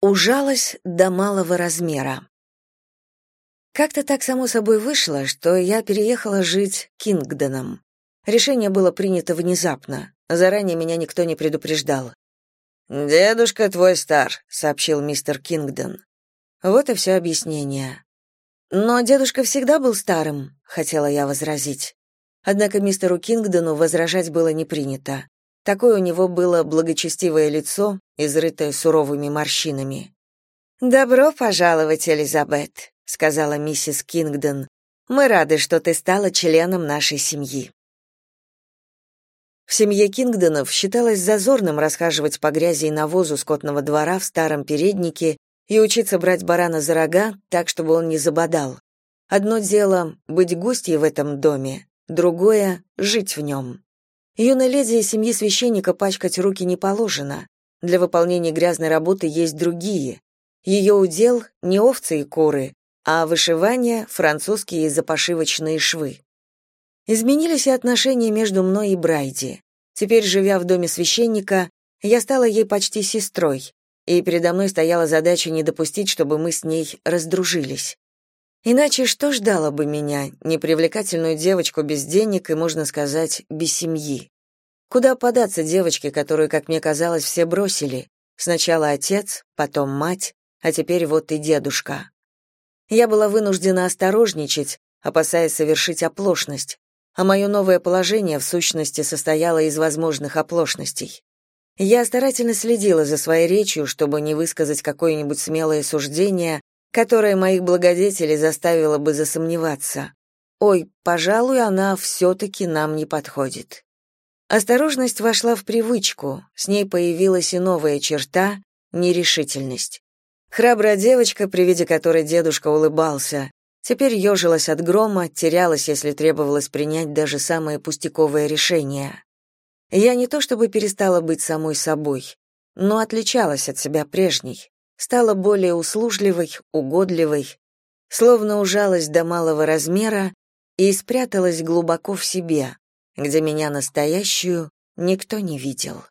Ужалась до малого размера. Как-то так само собой вышло, что я переехала жить Кингдоном. Решение было принято внезапно. Заранее меня никто не предупреждал. «Дедушка твой стар», — сообщил мистер Кингдон. Вот и все объяснение. «Но дедушка всегда был старым», — хотела я возразить. Однако мистеру Кингдону возражать было не принято. Такое у него было благочестивое лицо, изрытое суровыми морщинами. «Добро пожаловать, Элизабет», — сказала миссис Кингдон. «Мы рады, что ты стала членом нашей семьи». В семье Кингдонов считалось зазорным расхаживать по грязи и навозу скотного двора в старом переднике и учиться брать барана за рога так, чтобы он не забодал. Одно дело — быть гостьей в этом доме, другое — жить в нем. Юной леди из семьи священника пачкать руки не положено. Для выполнения грязной работы есть другие. Ее удел — не овцы и куры, а вышивание, французские и запошивочные швы. Изменились и отношения между мной и Брайди. Теперь, живя в доме священника, я стала ей почти сестрой, и передо мной стояла задача не допустить, чтобы мы с ней раздружились. Иначе что ждало бы меня, непривлекательную девочку без денег и, можно сказать, без семьи? Куда податься девочке, которую, как мне казалось, все бросили? Сначала отец, потом мать, а теперь вот и дедушка. Я была вынуждена осторожничать, опасаясь совершить оплошность, а мое новое положение в сущности состояло из возможных оплошностей. Я старательно следила за своей речью, чтобы не высказать какое-нибудь смелое суждение, которая моих благодетелей заставила бы засомневаться. Ой, пожалуй, она все-таки нам не подходит. Осторожность вошла в привычку, с ней появилась и новая черта — нерешительность. Храбрая девочка, при виде которой дедушка улыбался, теперь ежилась от грома, терялась, если требовалось принять даже самое пустяковое решение. Я не то чтобы перестала быть самой собой, но отличалась от себя прежней стала более услужливой, угодливой, словно ужалась до малого размера и спряталась глубоко в себе, где меня настоящую никто не видел.